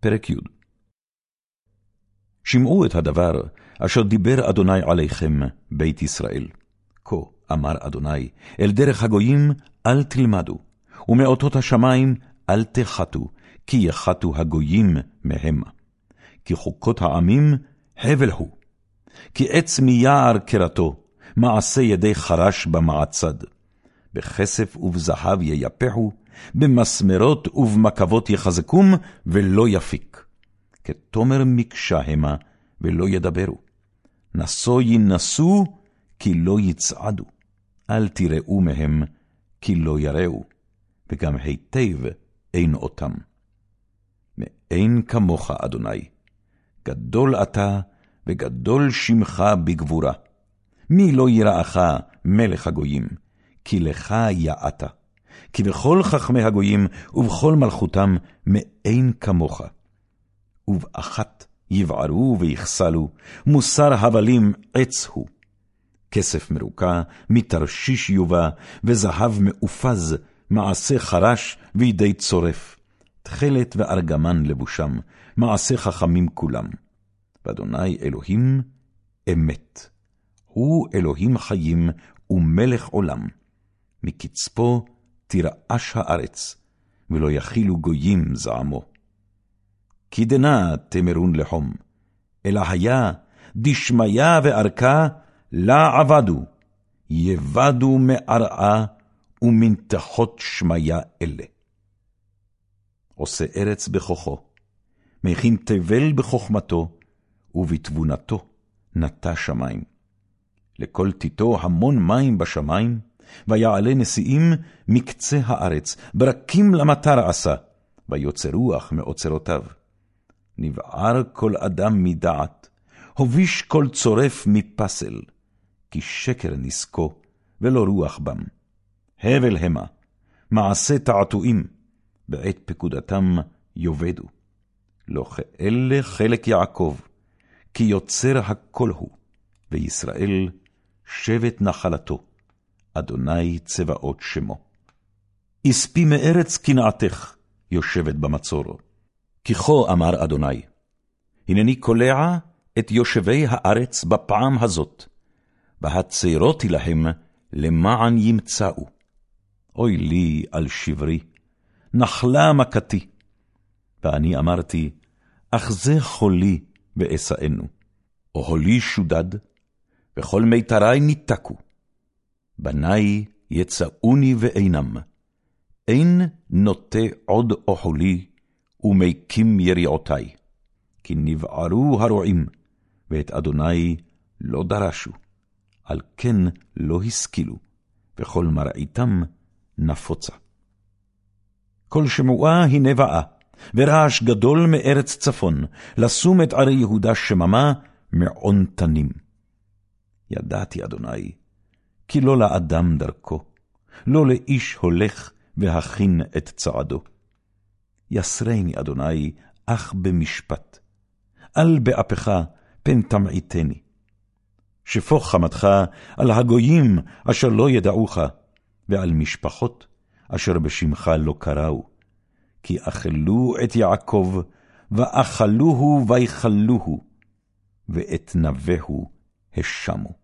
פרק י. שמעו את הדבר אשר דיבר אדוני עליכם, בית ישראל. כה אמר אדוני, אל דרך הגויים אל תלמדו, ומאותות השמים אל תחתו, כי יחתו הגויים מהמה. כי חוקות העמים הבל הוא, כי עץ מיער קרתו, מעשה ידי חרש במעצד. בכסף ובזהב ייפחו, במסמרות ובמקבות יחזקום, ולא יפיק. כתומר מקשה המה, ולא ידברו. נשוא ינסו, כי לא יצעדו. אל תראו מהם, כי לא יראו, וגם היטב אין אותם. מאין כמוך, אדוני, גדול אתה, וגדול שמך בגבורה. מי לא יראך, מלך הגויים, כי לך יעתה. כי בכל חכמי הגויים ובכל מלכותם מאין כמוך. ובאחת יבערו ויחסלו, מוסר הבלים עץ הוא. כסף מרוקע, מתרשיש יובא, וזהב מאופז, מעשה חרש וידי צורף. תכלת וארגמן לבושם, מעשה חכמים כולם. ואדוני אלוהים אמת. הוא אלוהים חיים ומלך עולם. מקצפו תרעש הארץ, ולא יכילו גויים זעמו. כי דנה תמרון לחום, אלא היה דשמיא וארכה, לה עבדו, יבדו מערעה ומנתחות שמיה אלה. עושה ארץ בכוחו, מכין תבל בחוכמתו, ובתבונתו נטע שמים. לכל תיתו המון מים בשמים, ויעלה נשיאים מקצה הארץ, ברקים למטר עשה, ויוצא רוח מאוצרותיו. נבער כל אדם מדעת, הוביש כל צורף מפסל, כי שקר נזקו, ולא רוח בם. הבל המה, מעשה תעתועים, בעת פקודתם יאבדו. לא כאלה חלק יעקב, כי יוצר הכל הוא, וישראל שבט נחלתו. אדוני צבאות שמו. אספי מארץ קנאתך, יושבת במצור. כי כה אמר אדוני, הנני קולע את יושבי הארץ בפעם הזאת, והצעירותי להם למען ימצאו. אוי לי על שברי, נחלה מכתי. ואני אמרתי, אך זה חולי ואשאנו. אוהלי שודד, וכל מיתרי ניתקו. בני יצאוני ואינם, אין נוטה עוד אוכלי, ומקים יריעותי. כי נבערו הרועים, ואת אדוני לא דרשו, על כן לא השכילו, וכל מרעיתם נפוצה. כל שמועה היא נבעה, ורעש גדול מארץ צפון, לשום את ערי יהודה שממה מעון תנים. ידעתי, אדוני, כי לא לאדם דרכו, לא לאיש הולך והכין את צעדו. יסרני, אדוני, אך במשפט, אל באפך פן תמעיטני. שפוך חמתך על הגויים אשר לא ידעוך, ועל משפחות אשר בשמך לא קראו. כי אכלו את יעקב, ואכלוהו ויכלוהו, ואת נבהו השמו.